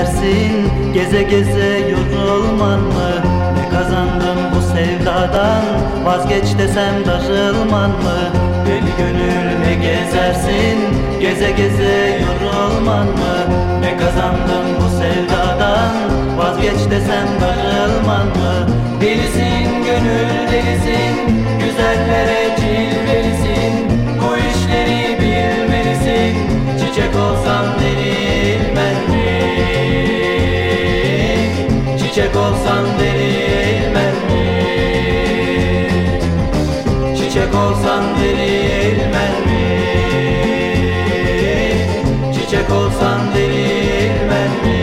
dersin Geze geze yorulman mı? Ne kazandım bu sevdadan? Vazgeç desem darılman mı? Deli gönül ne gezersin? Geze geze yorulman mı? Ne kazandım bu sevdadan? Vazgeç desem darılman mı? Delisin gönül delisin Güzellere cilvelisin. Bu işleri bilmelisin Çiçek olsan deli Çiçek olsam denilmez mi? Çiçek olsam denilmez mi? Çiçek olsam denilmez mi?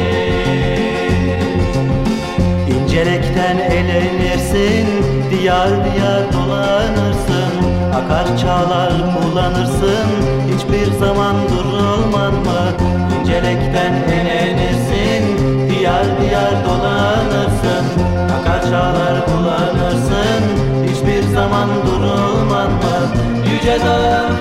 İncelekten elenirsin Diyar diyar dolanırsın Akar çağlar bulanırsın Hiçbir zaman durulman Yüce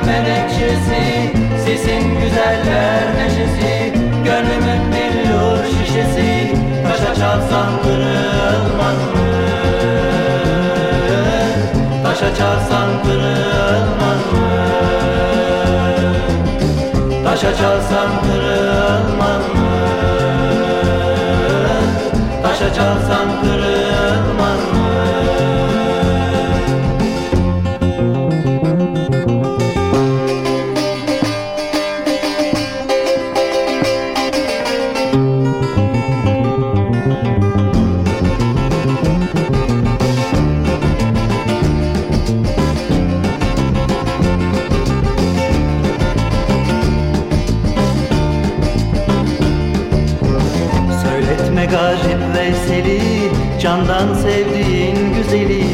menekşesi Sesin güzeller neşesi Gönlümün billur şişesi Taşa çalsam kırılmaz mı? Taşa çalsam kırılmaz mı? Taşa çalsam kırılmaz mı? Taşa çalsam kırılmaz Veysel'i Candan sevdiğin güzeli.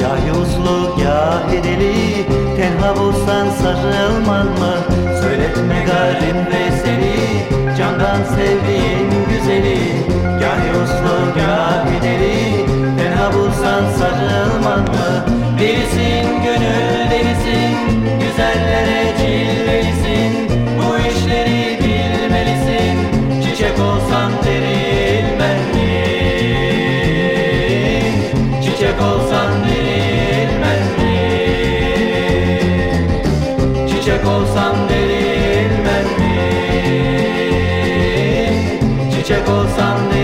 Gah uslu gah edeli Tenha bulsan sarılman mı? Söyletme garip Veysel'i Candan sevdiğin güzeli. Gah uslu gah edeli Tenha bulsan sarılman mı? Delisin gönül delisin Güzellere cilvelisin. Bu işleri bilmelisin Çiçek olsam Çiçek olsam derilmez mi? Çiçek olsam derilmez